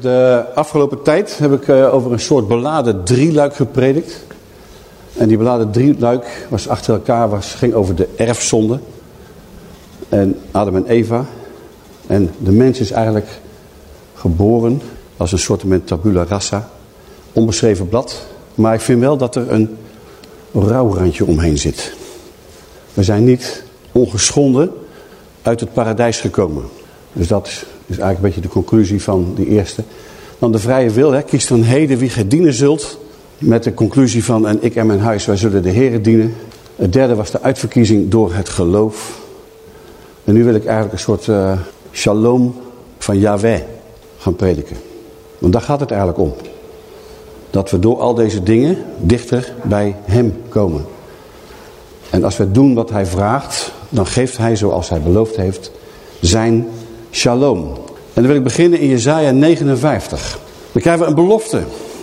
De afgelopen tijd heb ik eh, over een soort beladen drieluik gepredikt. En die beladen drieluik was achter elkaar, was, ging over de erfzonde. En Adam en Eva. En de mens is eigenlijk geboren als een soort tabula rasa. Onbeschreven blad. Maar ik vind wel dat er een rouwrandje omheen zit. We zijn niet ongeschonden uit het paradijs gekomen. Dus dat is, is eigenlijk een beetje de conclusie van die eerste. Dan de vrije wil, hè, kies dan heden wie gij dienen zult. Met de conclusie van, en ik en mijn huis, wij zullen de Heeren dienen. Het derde was de uitverkiezing door het geloof. En nu wil ik eigenlijk een soort eh, shalom van Yahweh gaan prediken. Want daar gaat het eigenlijk om. Dat we door al deze dingen dichter bij hem komen. En als we doen wat hij vraagt, dan geeft hij zoals hij beloofd heeft zijn shalom. En dan wil ik beginnen in Jezaja 59. Dan krijgen we een belofte.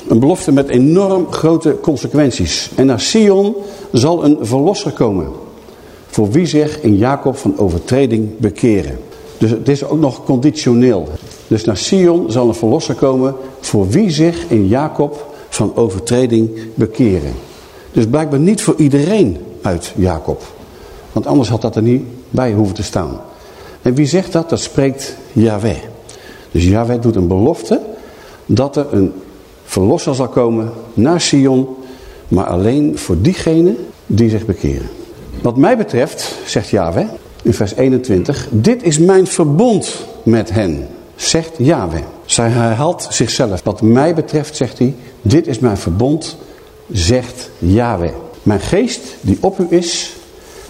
Een belofte met enorm grote consequenties. En naar Sion zal een verlosser komen. Voor wie zich in Jacob van overtreding bekeren. Dus het is ook nog conditioneel. Dus naar Sion zal een verlosser komen voor wie zich in Jacob van overtreding bekeren. Dus blijkbaar niet voor iedereen uit Jacob. Want anders had dat er niet bij hoeven te staan. En wie zegt dat? Dat spreekt Yahweh. Dus Yahweh doet een belofte dat er een verlosser zal komen naar Sion, maar alleen voor diegenen die zich bekeren. Wat mij betreft, zegt Yahweh in vers 21, dit is mijn verbond met hen, zegt Yahweh. Zij herhaalt zichzelf. Wat mij betreft, zegt hij, dit is mijn verbond, zegt Yahweh. Mijn geest die op u is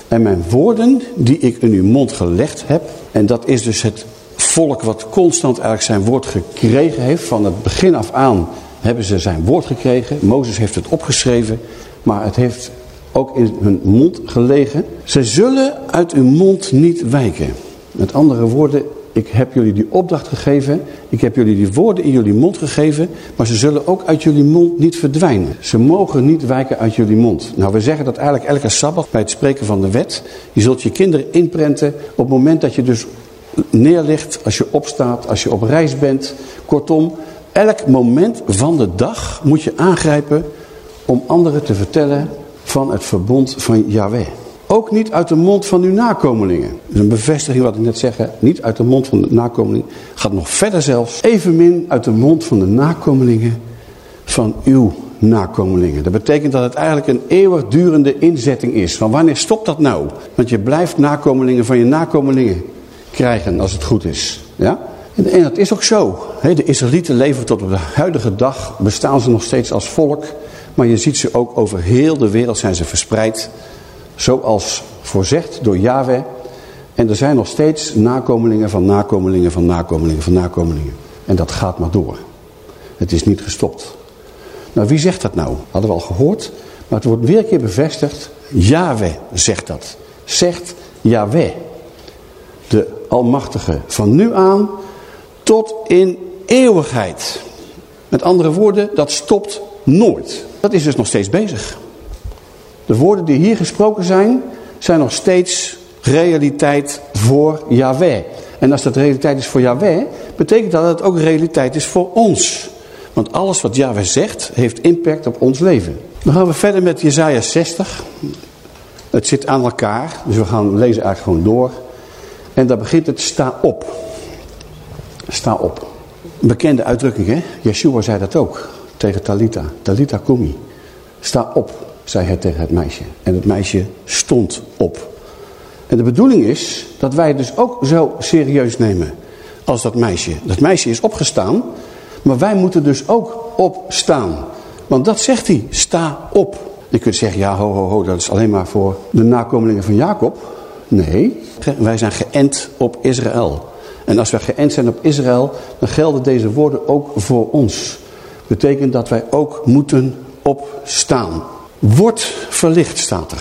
en mijn woorden die ik in uw mond gelegd heb. En dat is dus het volk wat constant eigenlijk zijn woord gekregen heeft. Van het begin af aan hebben ze zijn woord gekregen. Mozes heeft het opgeschreven, maar het heeft ook in hun mond gelegen. Ze zullen uit uw mond niet wijken. Met andere woorden, ik heb jullie die opdracht gegeven. Ik heb jullie die woorden in jullie mond gegeven. Maar ze zullen ook uit jullie mond niet verdwijnen. Ze mogen niet wijken uit jullie mond. Nou, we zeggen dat eigenlijk elke Sabbat bij het spreken van de wet. Je zult je kinderen inprenten op het moment dat je dus neerligt. Als je opstaat, als je op reis bent. Kortom, elk moment van de dag moet je aangrijpen om anderen te vertellen van het verbond van Yahweh. Ook niet uit de mond van uw nakomelingen. Dat is een bevestiging wat ik net zeg. Niet uit de mond van de nakomelingen. Gaat nog verder zelfs. Evenmin uit de mond van de nakomelingen van uw nakomelingen. Dat betekent dat het eigenlijk een eeuwigdurende inzetting is. Van wanneer stopt dat nou? Want je blijft nakomelingen van je nakomelingen krijgen als het goed is. Ja? En dat is ook zo. De Israëlieten leven tot op de huidige dag. Bestaan ze nog steeds als volk. Maar je ziet ze ook over heel de wereld zijn ze verspreid. Zoals voorzegd door Yahweh. En er zijn nog steeds nakomelingen van nakomelingen van nakomelingen van nakomelingen. En dat gaat maar door. Het is niet gestopt. Nou, wie zegt dat nou? Hadden we al gehoord. Maar het wordt weer een keer bevestigd. Yahweh zegt dat. Zegt Yahweh. De Almachtige. Van nu aan tot in eeuwigheid. Met andere woorden, dat stopt nooit. Dat is dus nog steeds bezig. De woorden die hier gesproken zijn, zijn nog steeds realiteit voor Yahweh. En als dat realiteit is voor Yahweh, betekent dat dat het ook realiteit is voor ons. Want alles wat Yahweh zegt, heeft impact op ons leven. Dan gaan we verder met Jezaja 60. Het zit aan elkaar, dus we gaan lezen eigenlijk gewoon door. En daar begint het sta op. Sta op. Bekende uitdrukking, hè? Yeshua zei dat ook tegen Talita. Talita kumi. Sta op zei hij tegen het meisje. En het meisje stond op. En de bedoeling is dat wij het dus ook zo serieus nemen als dat meisje. Dat meisje is opgestaan, maar wij moeten dus ook opstaan. Want dat zegt hij, sta op. Je kunt zeggen, ja ho ho ho, dat is alleen maar voor de nakomelingen van Jacob. Nee, wij zijn geënt op Israël. En als wij geënt zijn op Israël, dan gelden deze woorden ook voor ons. Betekent dat wij ook moeten opstaan. Wordt verlicht, staat er.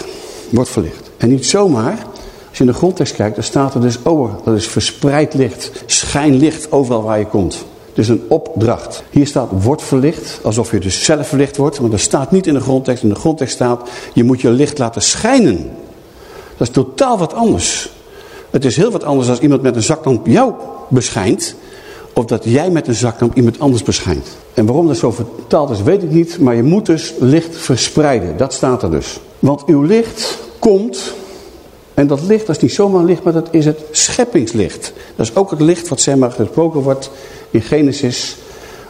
Wordt verlicht. En niet zomaar. Als je in de grondtekst kijkt, dan staat er dus over. Dat is verspreid licht, schijnlicht overal waar je komt. Dus een opdracht. Hier staat wordt verlicht, alsof je dus zelf verlicht wordt. Want er staat niet in de grondtekst. In de grondtekst staat, je moet je licht laten schijnen. Dat is totaal wat anders. Het is heel wat anders als iemand met een zaklamp jou beschijnt. Of dat jij met een zaklamp iemand anders beschijnt. En waarom dat zo vertaald is, weet ik niet. Maar je moet dus licht verspreiden. Dat staat er dus. Want uw licht komt... En dat licht, dat is niet zomaar licht, maar dat is het scheppingslicht. Dat is ook het licht wat zeg maar gesproken wordt in Genesis.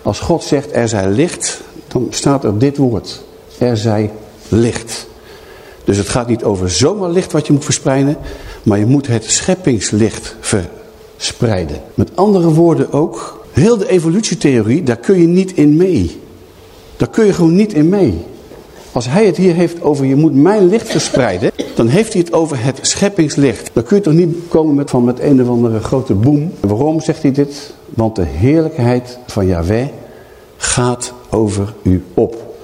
Als God zegt er zij licht, dan staat er dit woord. Er zij licht. Dus het gaat niet over zomaar licht wat je moet verspreiden. Maar je moet het scheppingslicht verspreiden. Met andere woorden ook, heel de evolutietheorie, daar kun je niet in mee. Daar kun je gewoon niet in mee. Als hij het hier heeft over je moet mijn licht verspreiden, dan heeft hij het over het scheppingslicht. Dan kun je toch niet komen met, van met een of andere grote boem. Waarom zegt hij dit? Want de heerlijkheid van Yahweh gaat over u op.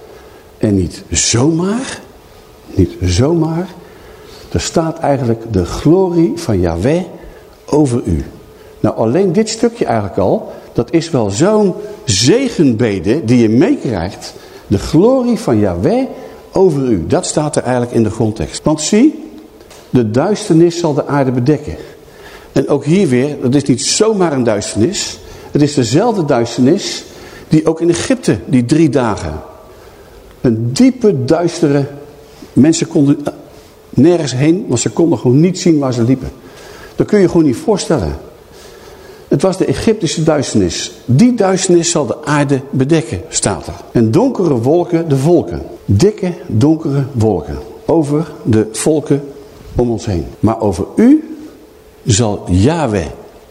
En niet zomaar, niet zomaar. Er staat eigenlijk de glorie van Yahweh over u. Nou, alleen dit stukje eigenlijk al, dat is wel zo'n zegenbede die je meekrijgt. De glorie van Yahweh over u. Dat staat er eigenlijk in de grondtekst. Want zie, de duisternis zal de aarde bedekken. En ook hier weer, dat is niet zomaar een duisternis. Het is dezelfde duisternis die ook in Egypte, die drie dagen. Een diepe, duistere... Mensen konden nergens heen, want ze konden gewoon niet zien waar ze liepen. Dat kun je gewoon niet voorstellen. Het was de Egyptische duisternis. Die duisternis zal de aarde bedekken, staat er. En donkere wolken de volken. Dikke, donkere wolken. Over de volken om ons heen. Maar over u zal Yahweh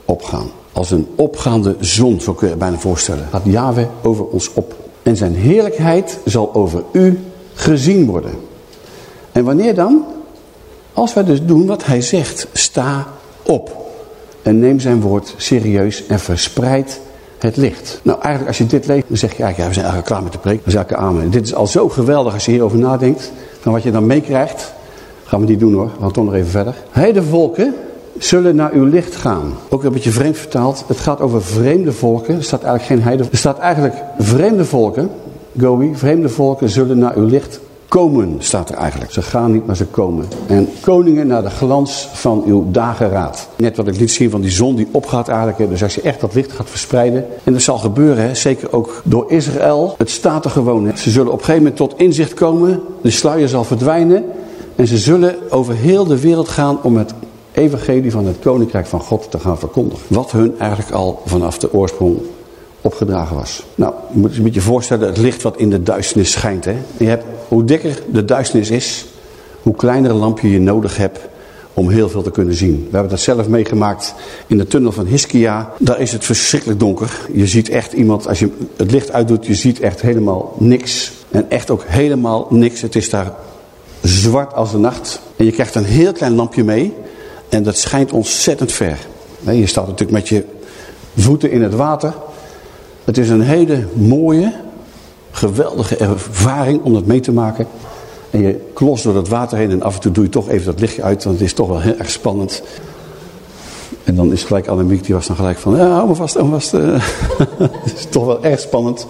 opgaan. Als een opgaande zon, zo kun je bijna voorstellen. Gaat Yahweh over ons op. En zijn heerlijkheid zal over u gezien worden. En wanneer dan? Als wij dus doen wat hij zegt. Sta op. En neem zijn woord serieus en verspreid het licht. Nou, eigenlijk als je dit leest, dan zeg je eigenlijk, ja, we zijn eigenlijk klaar met de preek. Dan zeg ik amen. Dit is al zo geweldig als je hierover nadenkt. Dan wat je dan meekrijgt, gaan we niet doen hoor. We gaan toch nog even verder. Hij de volken zullen naar uw licht gaan. Ook een beetje vreemd vertaald. Het gaat over vreemde volken. Er staat eigenlijk geen heide. Er staat eigenlijk vreemde volken. Goey, vreemde volken zullen naar uw licht komen, staat er eigenlijk. Ze gaan niet, maar ze komen. En koningen naar de glans van uw dageraad. Net wat ik liet zien van die zon die opgaat eigenlijk. Dus als je echt dat licht gaat verspreiden. En dat zal gebeuren, hè, zeker ook door Israël. Het staat er gewoon. Hè. Ze zullen op een gegeven moment tot inzicht komen. De sluier zal verdwijnen. En ze zullen over heel de wereld gaan om het evangelie van het koninkrijk van God te gaan verkondigen. Wat hun eigenlijk al vanaf de oorsprong opgedragen was. Nou, je moet je een beetje voorstellen, het licht wat in de duisternis schijnt. Hè? Je hebt, hoe dikker de duisternis is, hoe kleiner lampje je nodig hebt om heel veel te kunnen zien. We hebben dat zelf meegemaakt in de tunnel van Hiskia. Daar is het verschrikkelijk donker. Je ziet echt iemand, als je het licht uitdoet, je ziet echt helemaal niks. En echt ook helemaal niks. Het is daar zwart als de nacht. En je krijgt een heel klein lampje mee. En dat schijnt ontzettend ver. Je staat natuurlijk met je voeten in het water. Het is een hele mooie, geweldige ervaring om dat mee te maken. En je klost door het water heen en af en toe doe je toch even dat lichtje uit, want het is toch wel heel erg spannend. En dan is gelijk Annemiek, die was dan gelijk van, ja, hou me vast, hou me vast. het is toch wel erg spannend.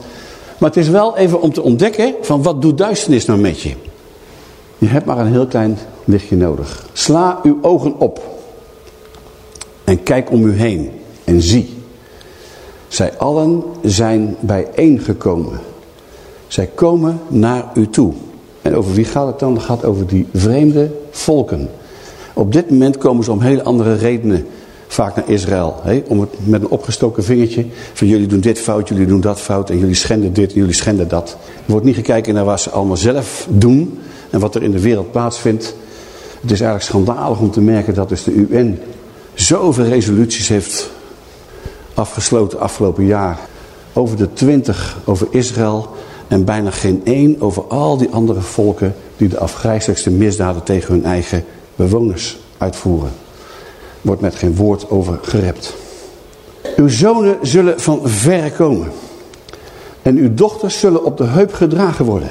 Maar het is wel even om te ontdekken van wat doet duisternis nou met je. Je hebt maar een heel klein lichtje nodig. Sla uw ogen op. En kijk om u heen. En zie. Zij allen zijn bijeengekomen. Zij komen naar u toe. En over wie gaat het dan? Het gaat over die vreemde volken. Op dit moment komen ze om hele andere redenen vaak naar Israël. Hè? Om het met een opgestoken vingertje. Van jullie doen dit fout, jullie doen dat fout. En jullie schenden dit, jullie schenden dat. Er wordt niet gekeken naar wat ze allemaal zelf doen. En wat er in de wereld plaatsvindt. Het is eigenlijk schandalig om te merken dat dus de UN zoveel resoluties heeft afgesloten afgelopen jaar. Over de twintig over Israël en bijna geen één over al die andere volken die de afgrijzelijkste misdaden tegen hun eigen bewoners uitvoeren. Wordt met geen woord over gerept. Uw zonen zullen van verre komen. En uw dochters zullen op de heup gedragen worden.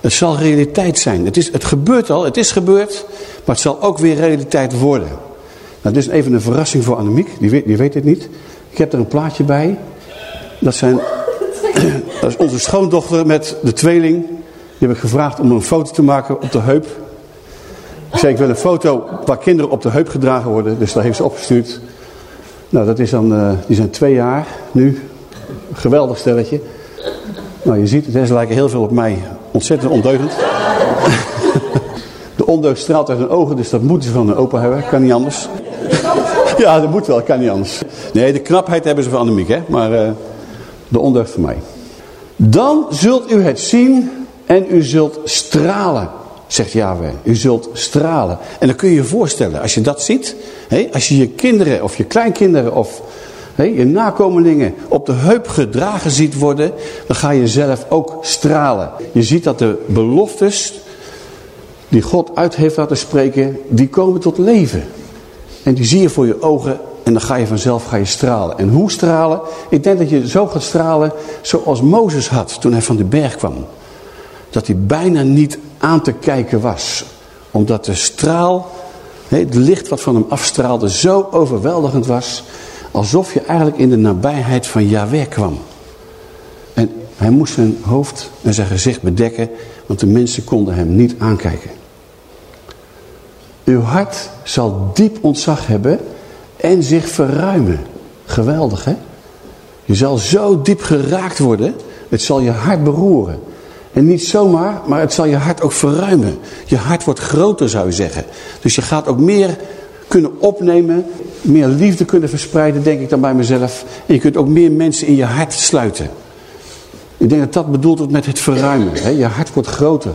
Het zal realiteit zijn. Het, is, het gebeurt al, het is gebeurd, maar het zal ook weer realiteit worden. Nou, dit is even een verrassing voor Annemiek, die weet, die weet dit niet. Ik heb er een plaatje bij. Dat, zijn, dat is onze schoondochter met de tweeling. Die heb ik gevraagd om een foto te maken op de heup. Ik zei, ik wil een foto waar kinderen op de heup gedragen worden. Dus daar heeft ze opgestuurd. Nou, dat is dan, uh, die zijn twee jaar nu. Geweldig stelletje. Nou, je ziet, het lijken heel veel op mij. Ontzettend ondeugend. De ondeugd straalt uit hun ogen, dus dat moeten ze van hun opa hebben. Kan niet anders. Ja, dat moet wel, kan niet anders. Nee, de knapheid hebben ze van Annemiek, hè. Maar uh, de ondeugd van mij. Dan zult u het zien en u zult stralen, zegt Yahweh. U zult stralen. En dan kun je je voorstellen, als je dat ziet. Hè, als je je kinderen of je kleinkinderen of hè, je nakomelingen op de heup gedragen ziet worden. Dan ga je zelf ook stralen. Je ziet dat de beloftes die God uit heeft laten spreken, die komen tot leven. En die zie je voor je ogen en dan ga je vanzelf ga je stralen. En hoe stralen? Ik denk dat je zo gaat stralen zoals Mozes had toen hij van de berg kwam. Dat hij bijna niet aan te kijken was. Omdat de straal, het licht wat van hem afstraalde, zo overweldigend was. Alsof je eigenlijk in de nabijheid van Yahweh kwam. En hij moest zijn hoofd en zijn gezicht bedekken, want de mensen konden hem niet aankijken. Uw hart zal diep ontzag hebben en zich verruimen. Geweldig, hè? Je zal zo diep geraakt worden, het zal je hart beroeren. En niet zomaar, maar het zal je hart ook verruimen. Je hart wordt groter, zou je zeggen. Dus je gaat ook meer kunnen opnemen, meer liefde kunnen verspreiden, denk ik dan bij mezelf. En je kunt ook meer mensen in je hart sluiten. Ik denk dat dat bedoeld wordt met het verruimen. Hè? Je hart wordt groter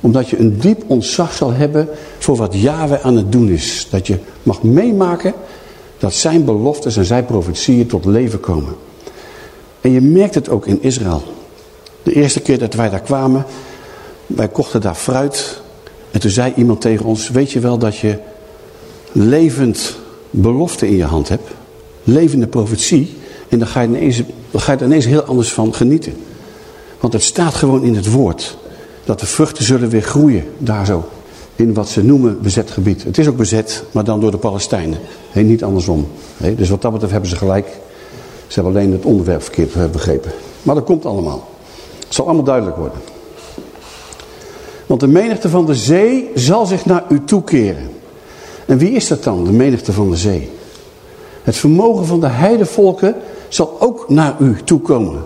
omdat je een diep ontzag zal hebben voor wat Yahweh aan het doen is. Dat je mag meemaken dat zijn beloftes en zijn profetieën tot leven komen. En je merkt het ook in Israël. De eerste keer dat wij daar kwamen, wij kochten daar fruit. En toen zei iemand tegen ons, weet je wel dat je levend belofte in je hand hebt? Levende profetie. En dan ga je, ineens, dan ga je ineens heel anders van genieten. Want het staat gewoon in het woord dat de vruchten zullen weer groeien, daar zo. In wat ze noemen bezet gebied. Het is ook bezet, maar dan door de Palestijnen. Niet andersom. dus wat dat betreft hebben ze gelijk. Ze hebben alleen het onderwerp verkeerd eh, begrepen. Maar dat komt allemaal. Het zal allemaal duidelijk worden. Want de menigte van de zee zal zich naar u toekeren. En wie is dat dan, de menigte van de zee? Het vermogen van de heidevolken zal ook naar u toekomen.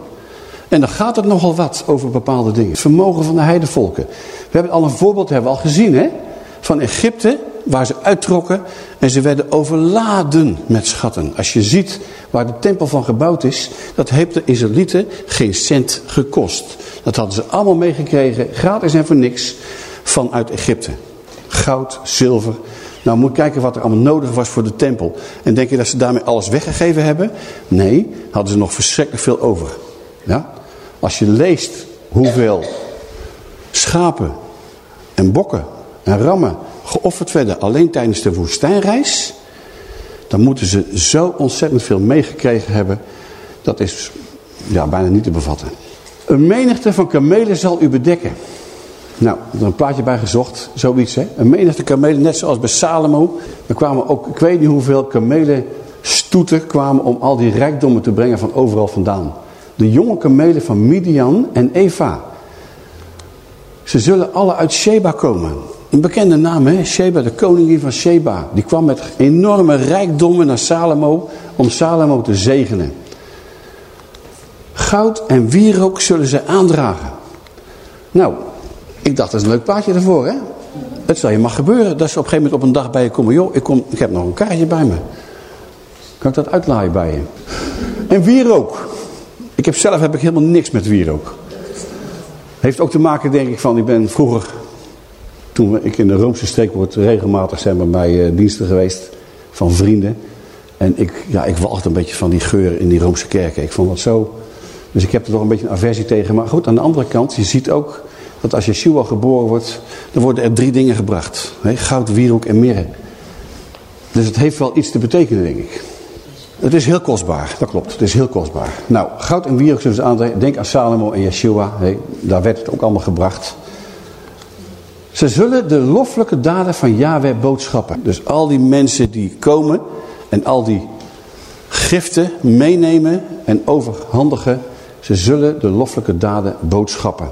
En dan gaat het nogal wat over bepaalde dingen. Het vermogen van de heidevolken. We hebben al een voorbeeld hebben we al gezien hè? van Egypte waar ze uittrokken en ze werden overladen met schatten. Als je ziet waar de tempel van gebouwd is, dat heeft de Israëlieten geen cent gekost. Dat hadden ze allemaal meegekregen, gratis en voor niks, vanuit Egypte. Goud, zilver. Nou moet kijken wat er allemaal nodig was voor de tempel. En denk je dat ze daarmee alles weggegeven hebben? Nee, hadden ze nog verschrikkelijk veel over. Ja? Als je leest hoeveel schapen en bokken en rammen geofferd werden alleen tijdens de woestijnreis, dan moeten ze zo ontzettend veel meegekregen hebben. Dat is ja, bijna niet te bevatten. Een menigte van kamelen zal u bedekken. Nou, er is een plaatje bij gezocht, zoiets hè. Een menigte kamelen, net zoals bij Salomo. Er kwamen ook, ik weet niet hoeveel kamelen stoeten kwamen om al die rijkdommen te brengen van overal vandaan de jonge kamelen van Midian en Eva. Ze zullen alle uit Sheba komen. Een bekende naam, hè? Sheba, de koningin van Sheba. Die kwam met enorme rijkdommen naar Salomo om Salomo te zegenen. Goud en wierook zullen ze aandragen. Nou, ik dacht dat is een leuk plaatje ervoor, hè? Het zal je mag gebeuren dat ze op een gegeven moment op een dag bij je komen. Joh, ik, kom, ik heb nog een kaartje bij me. Kan ik dat uitlaaien bij je? En wierook. Ik heb zelf heb ik helemaal niks met wierook. Heeft ook te maken denk ik van, ik ben vroeger, toen ik in de Roomse streek word, regelmatig zijn bij mij uh, diensten geweest van vrienden. En ik, ja, ik walgde een beetje van die geur in die Roomse kerken. Ik vond dat zo, dus ik heb er toch een beetje een aversie tegen. Maar goed, aan de andere kant, je ziet ook dat als Yeshua geboren wordt, dan worden er drie dingen gebracht. Goud, wierook en mirre. Dus het heeft wel iets te betekenen, denk ik. Het is heel kostbaar, dat klopt. Het is heel kostbaar. Nou, goud en wierook zullen ze aantrekken. Denk aan Salomo en Yeshua. daar werd het ook allemaal gebracht. Ze zullen de loffelijke daden van Yahweh boodschappen. Dus al die mensen die komen en al die giften meenemen en overhandigen. Ze zullen de loffelijke daden boodschappen.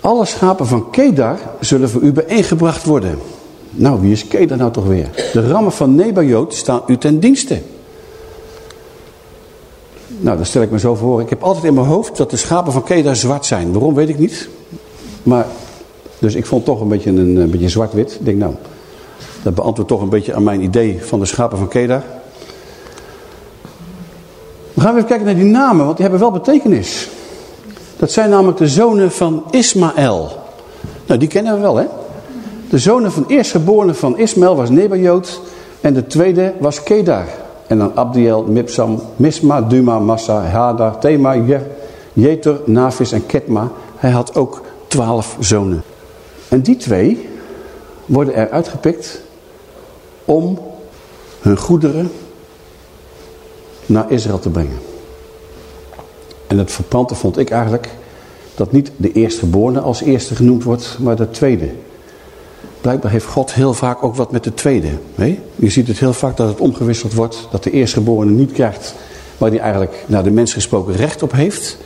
Alle schapen van Kedar zullen voor u bijeengebracht worden. Nou, wie is Kedar nou toch weer? De rammen van Nebajoot staan u ten dienste. Nou, dat stel ik me zo voor. Ik heb altijd in mijn hoofd dat de schapen van Kedar zwart zijn. Waarom, weet ik niet. Maar, dus ik vond toch een beetje een, een beetje zwart-wit. Ik denk, nou, dat beantwoordt toch een beetje aan mijn idee van de schapen van Kedar. We gaan even kijken naar die namen, want die hebben wel betekenis. Dat zijn namelijk de zonen van Ismaël. Nou, die kennen we wel, hè? De zonen van eerstgeborene van Ismaël was Nebajoot en de tweede was Kedar. En dan Abdiel, Mipsam, Misma, Duma, Massa, Hadar, Thema, Jeter, Navis en Ketma. Hij had ook twaalf zonen. En die twee worden er uitgepikt om hun goederen naar Israël te brengen. En het verpante vond ik eigenlijk dat niet de eerstgeborene als eerste genoemd wordt, maar de tweede. Blijkbaar heeft God heel vaak ook wat met de tweede. Je ziet het heel vaak dat het omgewisseld wordt, dat de eerstgeborene niet krijgt waar hij eigenlijk naar de mens gesproken recht op heeft,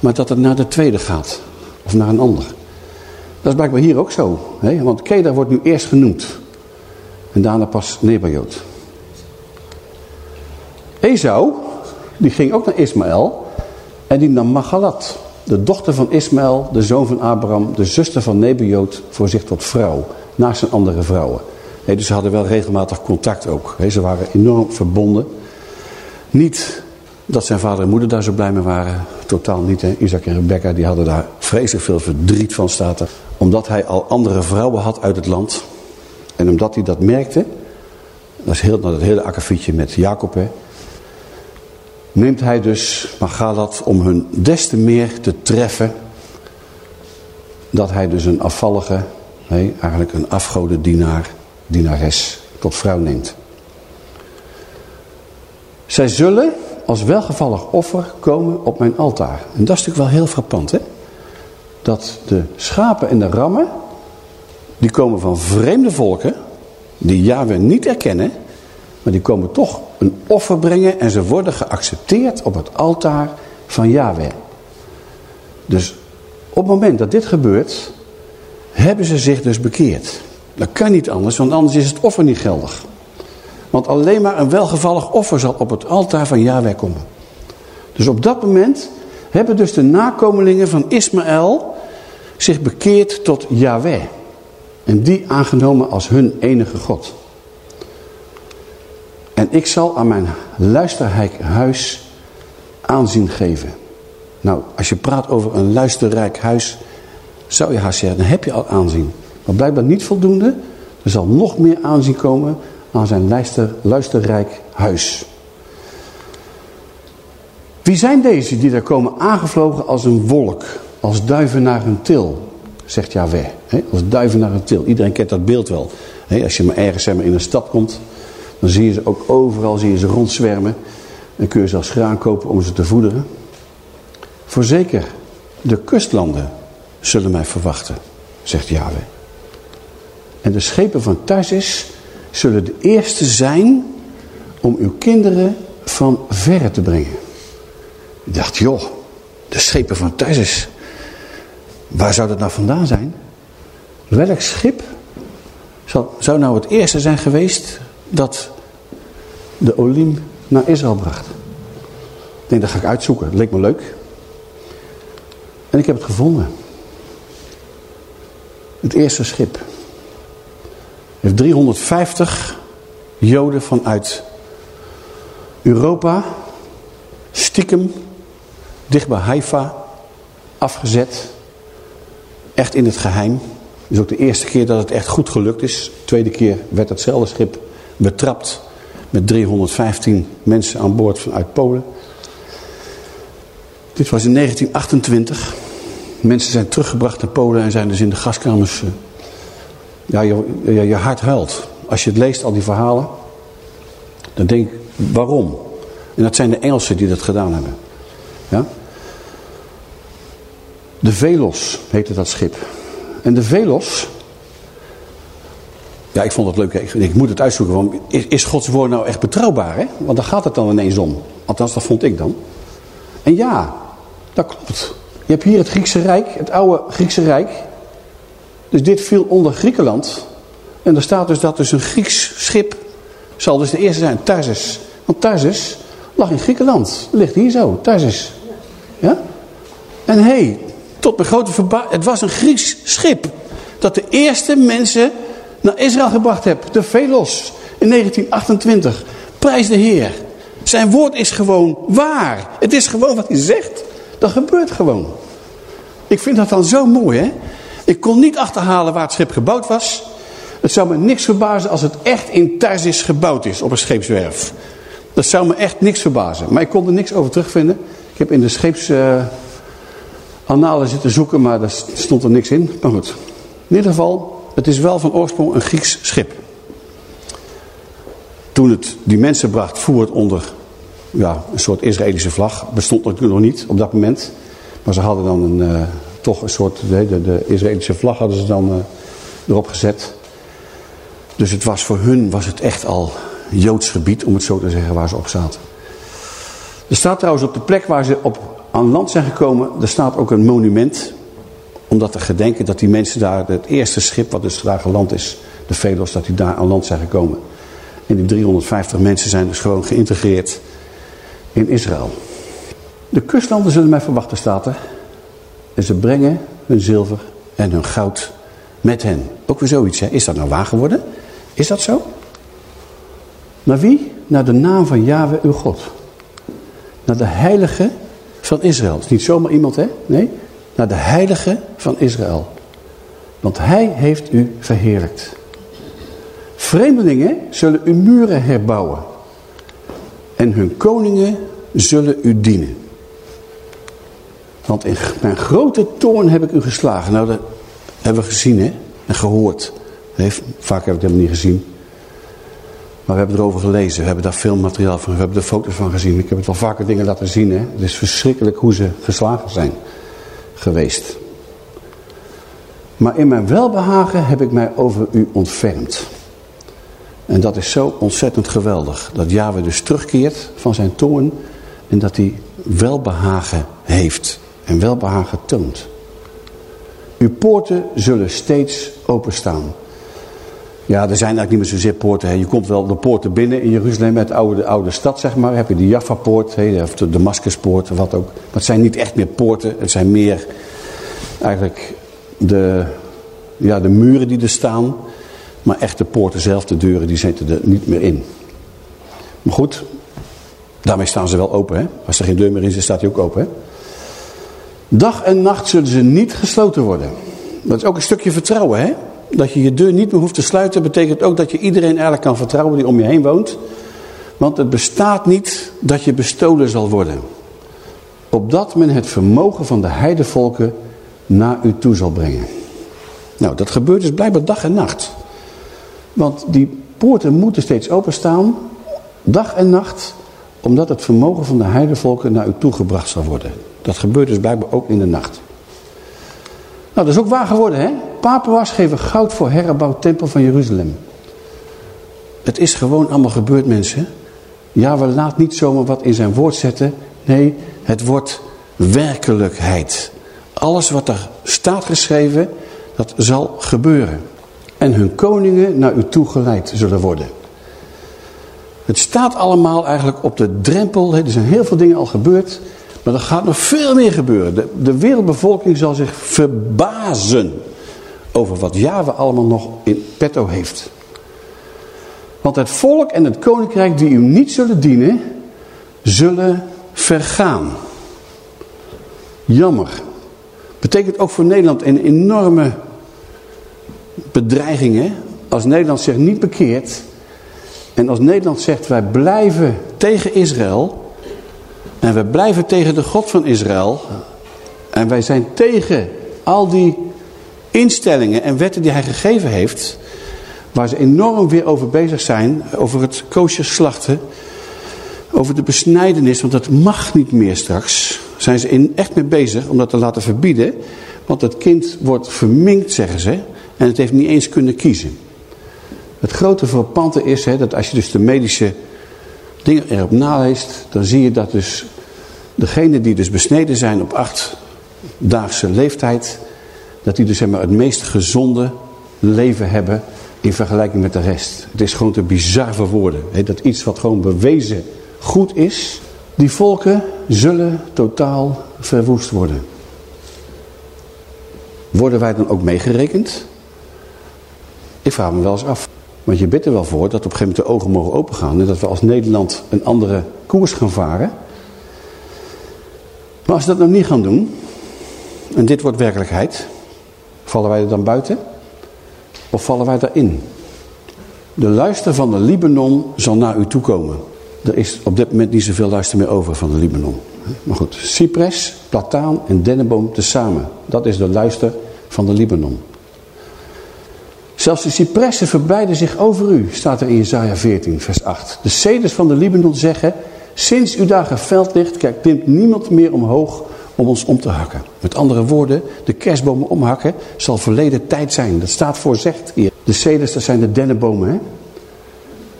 maar dat het naar de tweede gaat, of naar een ander. Dat is blijkbaar hier ook zo, want Kedar wordt nu eerst genoemd en daarna pas Nebajoot. Esau, die ging ook naar Ismaël en die nam Magalat, de dochter van Ismaël, de zoon van Abraham, de zuster van Nebajoot, voor zich tot vrouw, naast zijn andere vrouwen. dus ze hadden wel regelmatig contact ook. ze waren enorm verbonden. Niet dat zijn vader en moeder daar zo blij mee waren. Totaal niet. Isaac en Rebecca die hadden daar vreselijk veel verdriet van staat. Omdat hij al andere vrouwen had uit het land. En omdat hij dat merkte. Dat is heel, dat hele akkefietje met Jacob. Neemt hij dus Magalat om hun des te meer te treffen. Dat hij dus een afvallige, nee, eigenlijk een afgode dienaar, dienares tot vrouw neemt. Zij zullen als welgevallig offer komen op mijn altaar. En dat is natuurlijk wel heel frappant, hè? Dat de schapen en de rammen, die komen van vreemde volken, die Yahweh niet erkennen, maar die komen toch een offer brengen en ze worden geaccepteerd op het altaar van Yahweh. Dus op het moment dat dit gebeurt, hebben ze zich dus bekeerd. Dat kan niet anders, want anders is het offer niet geldig. Want alleen maar een welgevallig offer zal op het altaar van Yahweh komen. Dus op dat moment hebben dus de nakomelingen van Ismaël zich bekeerd tot Yahweh. En die aangenomen als hun enige God. En ik zal aan mijn luisterrijk huis aanzien geven. Nou, als je praat over een luisterrijk huis, zou je haast zeggen, dan heb je al aanzien. Maar blijkbaar niet voldoende. Er zal nog meer aanzien komen aan zijn luister, luisterrijk huis. Wie zijn deze die daar komen aangevlogen als een wolk, als duiven naar een til, zegt Yahweh. Als duiven naar een til. Iedereen kent dat beeld wel. Als je maar ergens in een stad komt, dan zie je ze ook overal zie je ze rondzwermen. En kun je zelfs graan kopen om ze te voederen. Voorzeker, de kustlanden zullen mij verwachten, zegt Yahweh. En de schepen van Tarsis zullen de eerste zijn om uw kinderen van verre te brengen. Ik dacht, joh, de schepen van Tarsis. Waar zou dat nou vandaan zijn? Welk schip zou nou het eerste zijn geweest dat de olim naar Israël bracht. Ik denk, dat ga ik uitzoeken. Dat leek me leuk. En ik heb het gevonden. Het eerste schip. heeft 350 joden vanuit Europa, stiekem, dicht bij Haifa, afgezet. Echt in het geheim. Is ook de eerste keer dat het echt goed gelukt is. De tweede keer werd hetzelfde schip betrapt met 315 mensen aan boord vanuit Polen. Dit was in 1928. Mensen zijn teruggebracht naar Polen en zijn dus in de gaskamers... Eh, ja, je, je, hart huilt. Als je het leest, al die verhalen, dan denk ik, waarom? En dat zijn de Engelsen die dat gedaan hebben. Ja? De Velos heette dat schip. En de Velos, ja, ik vond het leuk. Ik, ik moet het uitzoeken. Is, is, Gods woord nou echt betrouwbaar? Hè? Want daar gaat het dan ineens om. Althans, dat vond ik dan. En ja, dat klopt. Je hebt hier het Griekse Rijk, het oude Griekse Rijk. Dus dit viel onder Griekenland. En er staat dus dat dus een Grieks schip zal dus de eerste zijn, Tarsus. Want Tarsus lag in Griekenland. ligt hier zo, Tarsus. Ja? En hé, hey, tot mijn grote verbazing, het was een Grieks schip. Dat de eerste mensen naar Israël gebracht heb. De Velos in 1928. Prijs de Heer. Zijn woord is gewoon waar. Het is gewoon wat hij zegt. Dat gebeurt gewoon. Ik vind dat dan zo mooi, hè? Ik kon niet achterhalen waar het schip gebouwd was. Het zou me niks verbazen als het echt in Tarsis gebouwd is, op een scheepswerf. Dat zou me echt niks verbazen. Maar ik kon er niks over terugvinden. Ik heb in de scheepsanalen uh, zitten zoeken, maar daar stond er niks in. Maar goed, in ieder geval, het is wel van oorsprong een Grieks schip. Toen het die mensen bracht, voer het onder ja, een soort Israëlische vlag. Bestond natuurlijk nog niet op dat moment. Maar ze hadden dan een, uh, toch een soort, de, de, de, Israëlische vlag hadden ze dan uh, erop gezet. Dus het was voor hun was het echt al Joods gebied, om het zo te zeggen, waar ze op zaten. Er staat trouwens op de plek waar ze op aan land zijn gekomen, er staat ook een monument. Omdat te gedenken dat die mensen daar, het eerste schip wat dus daar geland is, de Velos, dat die daar aan land zijn gekomen. En die 350 mensen zijn dus gewoon geïntegreerd in Israël. De kustlanden zullen mij verwachten, staat. En ze brengen hun zilver en hun goud met hen. Ook weer zoiets, hè? Is dat nou waar geworden? Is dat zo? Naar wie? Naar de naam van Yahweh uw God. Naar de heilige van Israël. Het is niet zomaar iemand, hè? Nee. Naar de heilige van Israël. Want hij heeft u verheerlijkt. Vreemdelingen zullen uw muren herbouwen. En hun koningen zullen u dienen. Want in mijn grote toorn heb ik u geslagen. Nou, dat hebben we gezien hè? en gehoord. Heeft, vaak heb ik helemaal niet gezien. Maar we hebben erover gelezen. We hebben daar veel materiaal van. We hebben er foto's van gezien. Ik heb het wel vaker dingen laten zien. Hè? Het is verschrikkelijk hoe ze geslagen zijn geweest. Maar in mijn welbehagen heb ik mij over u ontfermd. En dat is zo ontzettend geweldig. Dat Yahweh dus terugkeert van zijn toorn. En dat hij welbehagen heeft. En welbehagen toont. Uw poorten zullen steeds openstaan. Ja, er zijn eigenlijk niet meer zozeer poorten. Hè. Je komt wel de poorten binnen in Jeruzalem, met de oude, de oude stad, zeg maar. heb je de Jaffa-poort, of de Damascuspoort, wat ook. Maar het zijn niet echt meer poorten. Het zijn meer eigenlijk de, ja, de muren die er staan. Maar echt de poorten zelf, de deuren, die zitten er niet meer in. Maar goed, daarmee staan ze wel open. Hè? Als er geen deur meer in zit, staat hij ook open. Dag en nacht zullen ze niet gesloten worden. Dat is ook een stukje vertrouwen, hè? Dat je je deur niet meer hoeft te sluiten, betekent ook dat je iedereen eigenlijk kan vertrouwen die om je heen woont. Want het bestaat niet dat je bestolen zal worden. Opdat men het vermogen van de heidevolken naar u toe zal brengen. Nou, dat gebeurt dus blijkbaar dag en nacht. Want die poorten moeten steeds openstaan, dag en nacht, omdat het vermogen van de heidevolken naar u toegebracht zal worden. Dat gebeurt dus blijkbaar ook in de nacht. Nou, dat is ook waar geworden, hè? Papua's geven goud voor herbouw tempel van Jeruzalem. Het is gewoon allemaal gebeurd, mensen. Ja, we laat niet zomaar wat in zijn woord zetten. Nee, het wordt werkelijkheid. Alles wat er staat geschreven, dat zal gebeuren. En hun koningen naar u toe geleid zullen worden. Het staat allemaal eigenlijk op de drempel. Er zijn heel veel dingen al gebeurd. Maar er gaat nog veel meer gebeuren. De, de wereldbevolking zal zich verbazen over wat Yahweh allemaal nog in petto heeft. Want het volk en het koninkrijk die u niet zullen dienen, zullen vergaan. Jammer. Betekent ook voor Nederland een enorme bedreiging. Hè? Als Nederland zich niet bekeert en als Nederland zegt wij blijven tegen Israël en we blijven tegen de God van Israël. En wij zijn tegen al die instellingen en wetten die hij gegeven heeft. Waar ze enorm weer over bezig zijn. Over het koosje slachten. Over de besnijdenis. Want dat mag niet meer straks. Zijn ze echt mee bezig om dat te laten verbieden. Want het kind wordt verminkt, zeggen ze. En het heeft niet eens kunnen kiezen. Het grote verpante is hè, dat als je dus de medische dingen erop naleest... dan zie je dat dus degenen die dus besneden zijn op achtdaagse leeftijd... dat die dus zeg het meest gezonde leven hebben in vergelijking met de rest. Het is gewoon te bizar voor woorden. Hè, dat iets wat gewoon bewezen goed is... die volken zullen totaal verwoest worden. Worden wij dan ook meegerekend? Ik vraag me wel eens af. Want je bidt er wel voor dat op een gegeven moment de ogen mogen opengaan. En dat we als Nederland een andere koers gaan varen. Maar als we dat nog niet gaan doen. En dit wordt werkelijkheid. Vallen wij er dan buiten? Of vallen wij daarin? De luister van de Libanon zal naar u toekomen. Er is op dit moment niet zoveel luister meer over van de Libanon. Maar goed, cypres, plataan en dennenboom tezamen. Dat is de luister van de Libanon. Zelfs de cipressen verbreiden zich over u, staat er in Jezaja 14, vers 8. De ceders van de Libanon zeggen, sinds u daar geveld ligt, kijkt klimt niemand meer omhoog om ons om te hakken. Met andere woorden, de kerstbomen omhakken zal verleden tijd zijn. Dat staat voorzegd hier. De ceders, dat zijn de dennenbomen. Hè?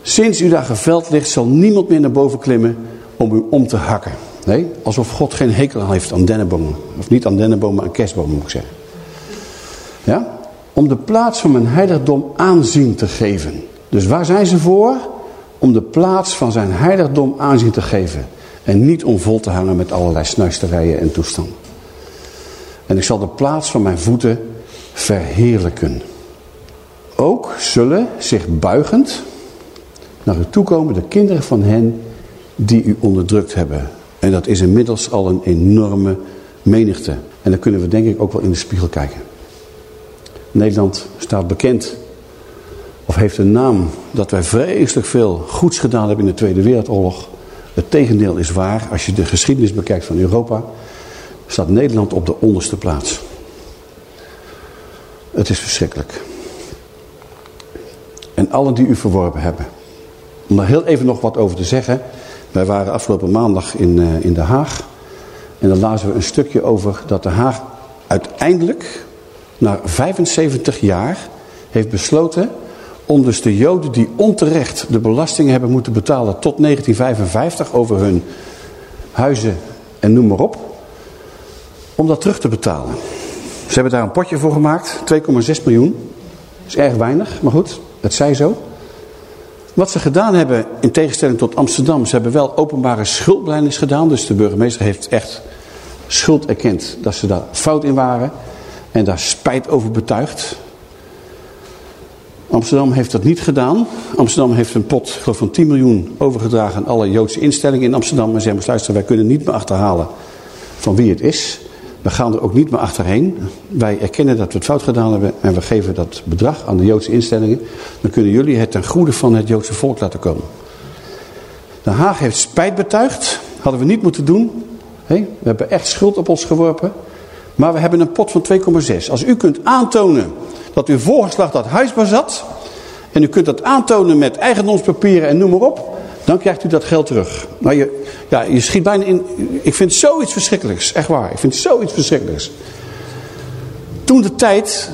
Sinds u daar geveld ligt, zal niemand meer naar boven klimmen om u om te hakken. Nee, alsof God geen hekel heeft aan dennenbomen. Of niet aan dennenbomen, aan kerstbomen moet ik zeggen. Ja? Om de plaats van mijn heiligdom aanzien te geven. Dus waar zijn ze voor? Om de plaats van zijn heiligdom aanzien te geven. En niet om vol te hangen met allerlei snuisterijen en toestanden. En ik zal de plaats van mijn voeten verheerlijken. Ook zullen zich buigend naar u toekomen de kinderen van hen die u onderdrukt hebben. En dat is inmiddels al een enorme menigte. En dan kunnen we denk ik ook wel in de spiegel kijken. Nederland staat bekend, of heeft een naam, dat wij vreselijk veel goeds gedaan hebben in de Tweede Wereldoorlog. Het tegendeel is waar. Als je de geschiedenis bekijkt van Europa, staat Nederland op de onderste plaats. Het is verschrikkelijk. En allen die u verworpen hebben. Om daar heel even nog wat over te zeggen. Wij waren afgelopen maandag in, uh, in Den Haag. En dan lazen we een stukje over dat Den Haag uiteindelijk, na 75 jaar, heeft besloten om dus de Joden die onterecht de belasting hebben moeten betalen tot 1955 over hun huizen en noem maar op, om dat terug te betalen. Ze hebben daar een potje voor gemaakt, 2,6 miljoen. Dat is erg weinig, maar goed, het zij zo. Wat ze gedaan hebben, in tegenstelling tot Amsterdam, ze hebben wel openbare schuldbelijdenis gedaan. Dus de burgemeester heeft echt schuld erkend dat ze daar fout in waren. En daar spijt over betuigd. Amsterdam heeft dat niet gedaan. Amsterdam heeft een pot van 10 miljoen overgedragen aan alle Joodse instellingen in Amsterdam. En ze hebben luisteren, wij kunnen niet meer achterhalen van wie het is. We gaan er ook niet meer achterheen. Wij erkennen dat we het fout gedaan hebben en we geven dat bedrag aan de Joodse instellingen. Dan kunnen jullie het ten goede van het Joodse volk laten komen. Den Haag heeft spijt betuigd. Hadden we niet moeten doen. we hebben echt schuld op ons geworpen. Maar we hebben een pot van 2,6. Als u kunt aantonen dat uw voorgeslacht dat huis bezat. En u kunt dat aantonen met eigendomspapieren en noem maar op dan krijgt u dat geld terug. Nou, je, ja, je schiet bijna in... Ik vind zoiets verschrikkelijks. Echt waar. Ik vind zoiets verschrikkelijks. Toen de tijd,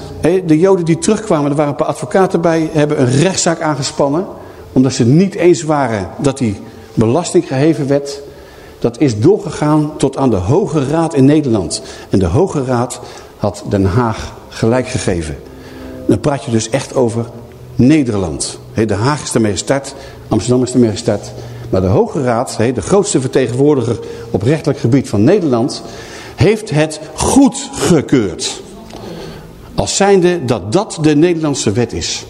de joden die terugkwamen, er waren een paar advocaten bij, hebben een rechtszaak aangespannen. Omdat ze niet eens waren dat die belasting geheven werd. Dat is doorgegaan tot aan de Hoge Raad in Nederland. En de Hoge Raad had Den Haag gelijk gegeven. Dan praat je dus echt over Nederland. De Haag is ermee gestart, Amsterdam is ermee gestart. Maar de Hoge Raad, de grootste vertegenwoordiger op rechtelijk gebied van Nederland, heeft het goedgekeurd. Als zijnde dat dat de Nederlandse wet is.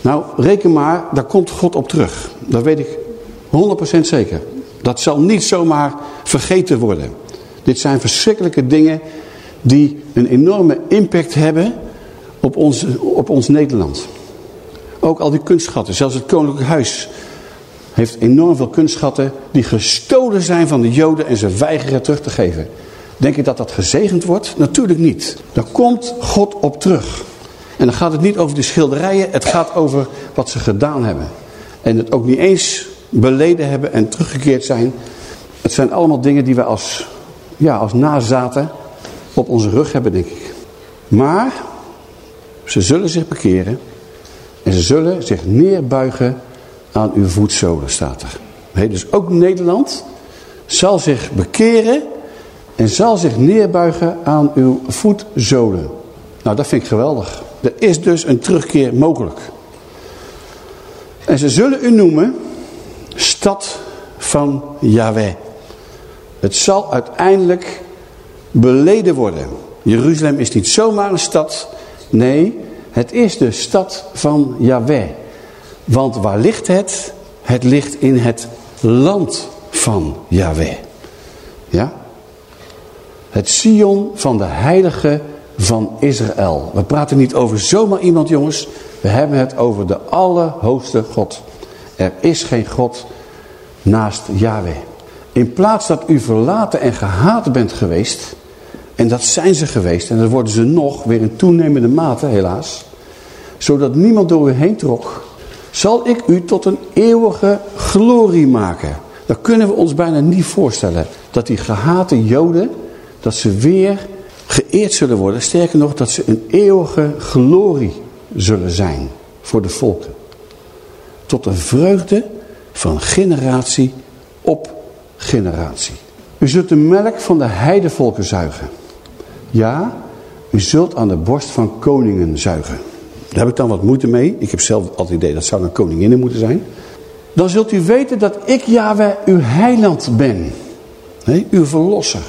Nou, reken maar, daar komt God op terug. Dat weet ik 100% zeker. Dat zal niet zomaar vergeten worden. Dit zijn verschrikkelijke dingen die een enorme impact hebben op ons, op ons Nederland. Ook al die kunstschatten, zelfs het Koninklijk Huis heeft enorm veel kunstschatten die gestolen zijn van de Joden en ze weigeren terug te geven. Denk je dat dat gezegend wordt? Natuurlijk niet. Daar komt God op terug. En dan gaat het niet over de schilderijen, het gaat over wat ze gedaan hebben. En het ook niet eens beleden hebben en teruggekeerd zijn. Het zijn allemaal dingen die we als, ja, als nazaten op onze rug hebben, denk ik. Maar ze zullen zich bekeren en ze zullen zich neerbuigen aan uw voetzolen, staat er. dus ook Nederland zal zich bekeren en zal zich neerbuigen aan uw voetzolen. Nou, dat vind ik geweldig. Er is dus een terugkeer mogelijk. En ze zullen u noemen stad van Yahweh. Het zal uiteindelijk beleden worden. Jeruzalem is niet zomaar een stad. Nee, het is de stad van Yahweh. Want waar ligt het? Het ligt in het land van Yahweh. Ja? Het Sion van de heilige van Israël. We praten niet over zomaar iemand jongens. We hebben het over de allerhoogste God. Er is geen God naast Yahweh. In plaats dat u verlaten en gehaat bent geweest... en dat zijn ze geweest en dat worden ze nog weer in toenemende mate helaas... zodat niemand door u heen trok... zal ik u tot een eeuwige glorie maken. Dat kunnen we ons bijna niet voorstellen. Dat die gehate joden, dat ze weer geëerd zullen worden. Sterker nog, dat ze een eeuwige glorie zullen zijn voor de volken. Tot een vreugde van generatie op generatie. U zult de melk van de heidevolken zuigen. Ja, u zult aan de borst van koningen zuigen. Daar heb ik dan wat moeite mee. Ik heb zelf altijd het idee dat zou een koninginnen moeten zijn. Dan zult u weten dat ik, Yahweh, uw heiland ben. Nee, uw verlosser.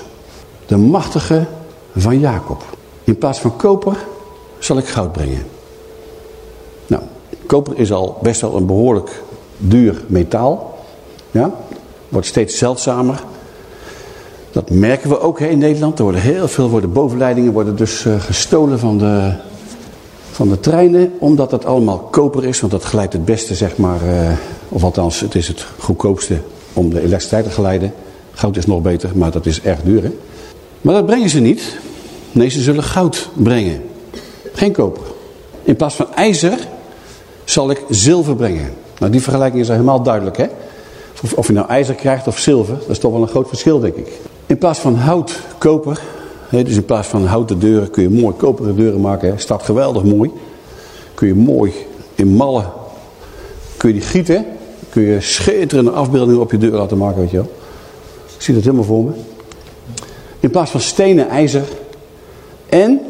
De machtige van Jacob. In plaats van koper zal ik goud brengen. Koper is al best wel een behoorlijk duur metaal. Ja, wordt steeds zeldzamer. Dat merken we ook in Nederland. Er worden heel veel worden bovenleidingen worden dus uh, gestolen van de, van de treinen. Omdat dat allemaal koper is. Want dat glijdt het beste zeg maar. Uh, of althans het is het goedkoopste om de elektriciteit te geleiden. Goud is nog beter maar dat is erg duur hè. Maar dat brengen ze niet. Nee ze zullen goud brengen. Geen koper. In plaats van ijzer zal ik zilver brengen. Nou, die vergelijking is helemaal duidelijk, hè? Of, of je nou ijzer krijgt of zilver, dat is toch wel een groot verschil, denk ik. In plaats van hout, koper, hè, dus in plaats van houten deuren kun je mooi koperen deuren maken. Hè? Staat geweldig mooi. Kun je mooi in mallen, kun je die gieten, kun je schitterende afbeeldingen op je deur laten maken, weet je wel. Ik zie dat helemaal voor me. In plaats van stenen, ijzer. En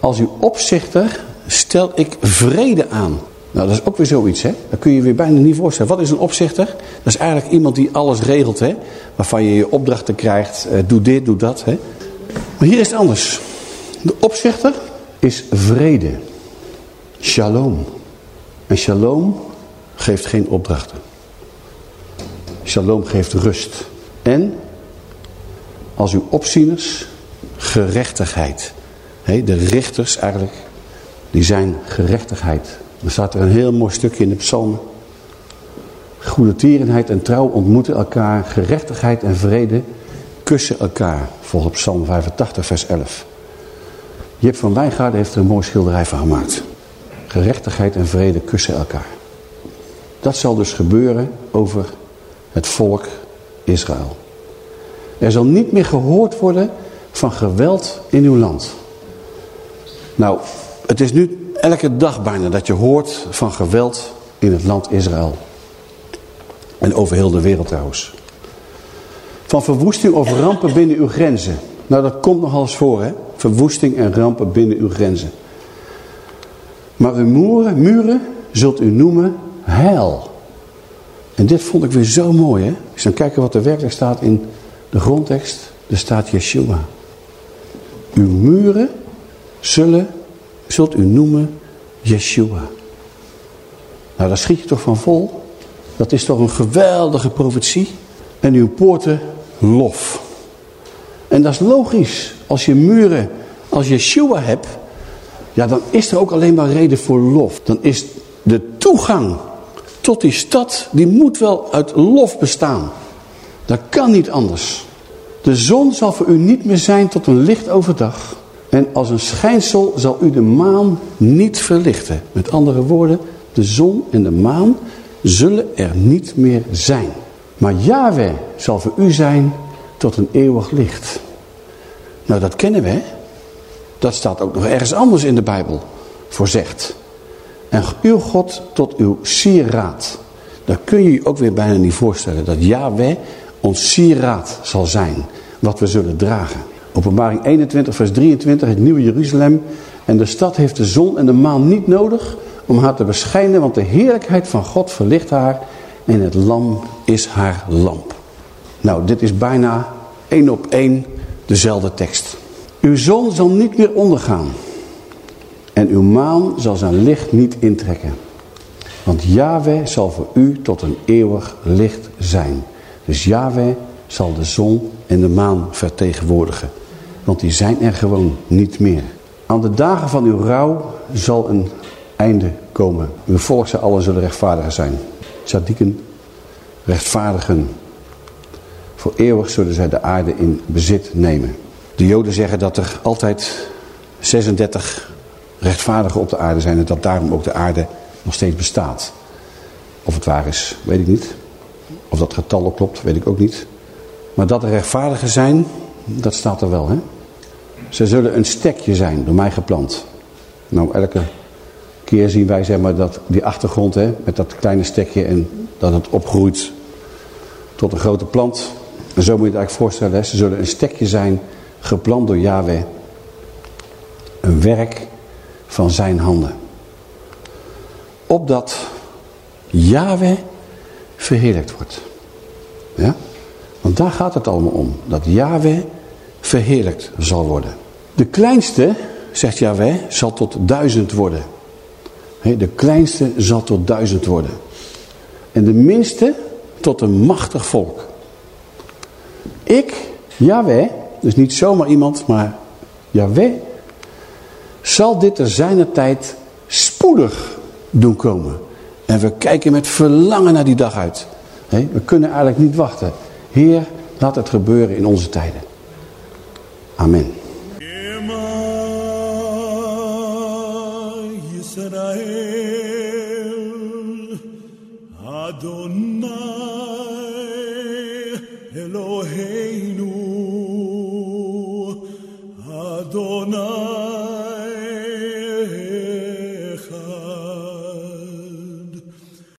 als uw opzichter stel ik vrede aan. Nou, dat is ook weer zoiets, hè. Dat kun je je weer bijna niet voorstellen. Wat is een opzichter? Dat is eigenlijk iemand die alles regelt, hè. Waarvan je je opdrachten krijgt. Uh, doe dit, doe dat, hè. Maar hier is het anders. De opzichter is vrede. Shalom. En shalom geeft geen opdrachten. Shalom geeft rust. En als uw opzieners gerechtigheid. de richters eigenlijk, die zijn gerechtigheid. Er staat er een heel mooi stukje in de psalm. Goede tierenheid en trouw ontmoeten elkaar. Gerechtigheid en vrede kussen elkaar. Volgens psalm 85 vers 11. Jip van Wijngaarden heeft er een mooi schilderij van gemaakt. Gerechtigheid en vrede kussen elkaar. Dat zal dus gebeuren over het volk Israël. Er zal niet meer gehoord worden van geweld in uw land. Nou, het is nu elke dag bijna dat je hoort van geweld in het land Israël. En over heel de wereld trouwens. Van verwoesting of rampen binnen uw grenzen. Nou, dat komt nogal eens voor, hè. Verwoesting en rampen binnen uw grenzen. Maar uw muren, zult u noemen heil. En dit vond ik weer zo mooi, hè. Als dan kijken wat er werkelijk staat in de grondtekst. Er staat Yeshua. Uw muren zullen zult u noemen Yeshua. Nou, daar schiet je toch van vol. Dat is toch een geweldige profetie. En uw poorten lof. En dat is logisch. Als je muren als Yeshua hebt, ja, dan is er ook alleen maar reden voor lof. Dan is de toegang tot die stad, die moet wel uit lof bestaan. Dat kan niet anders. De zon zal voor u niet meer zijn tot een licht overdag. En als een schijnsel zal u de maan niet verlichten. Met andere woorden, de zon en de maan zullen er niet meer zijn. Maar Yahweh zal voor u zijn tot een eeuwig licht. Nou, dat kennen we? Dat staat ook nog ergens anders in de Bijbel voorzegd. En uw God tot uw sieraad. Dan kun je je ook weer bijna niet voorstellen dat Yahweh ons sieraad zal zijn. Wat we zullen dragen. Openbaring 21 vers 23, het nieuwe Jeruzalem. En de stad heeft de zon en de maan niet nodig om haar te beschijnen. Want de heerlijkheid van God verlicht haar en het lam is haar lamp. Nou, dit is bijna één op één dezelfde tekst. Uw zon zal niet meer ondergaan. En uw maan zal zijn licht niet intrekken. Want Yahweh zal voor u tot een eeuwig licht zijn. Dus Yahweh zal de zon en de maan vertegenwoordigen. Want die zijn er gewoon niet meer. Aan de dagen van uw rouw zal een einde komen. Uw volk zal allen zullen rechtvaardigen zijn. Zadieken rechtvaardigen. Voor eeuwig zullen zij de aarde in bezit nemen. De joden zeggen dat er altijd 36 rechtvaardigen op de aarde zijn. En dat daarom ook de aarde nog steeds bestaat. Of het waar is, weet ik niet. Of dat getal klopt, weet ik ook niet. Maar dat er rechtvaardigen zijn, dat staat er wel. Hè? Ze zullen een stekje zijn, door mij geplant. Nou, elke keer zien wij zeg maar, dat, die achtergrond hè, met dat kleine stekje en dat het opgroeit tot een grote plant. En zo moet je het eigenlijk voorstellen. Hè? Ze zullen een stekje zijn, geplant door Yahweh. Een werk van zijn handen. Opdat Yahweh verheerlijkt wordt. Ja? Want daar gaat het allemaal om. Dat Yahweh verheerlijkt zal worden. De kleinste, zegt Yahweh, zal tot duizend worden. De kleinste zal tot duizend worden. En de minste tot een machtig volk. Ik, Yahweh, dus niet zomaar iemand, maar Yahweh, zal dit er zijner tijd spoedig doen komen. En we kijken met verlangen naar die dag uit. We kunnen eigenlijk niet wachten. Heer, laat het gebeuren in onze tijden. Amén.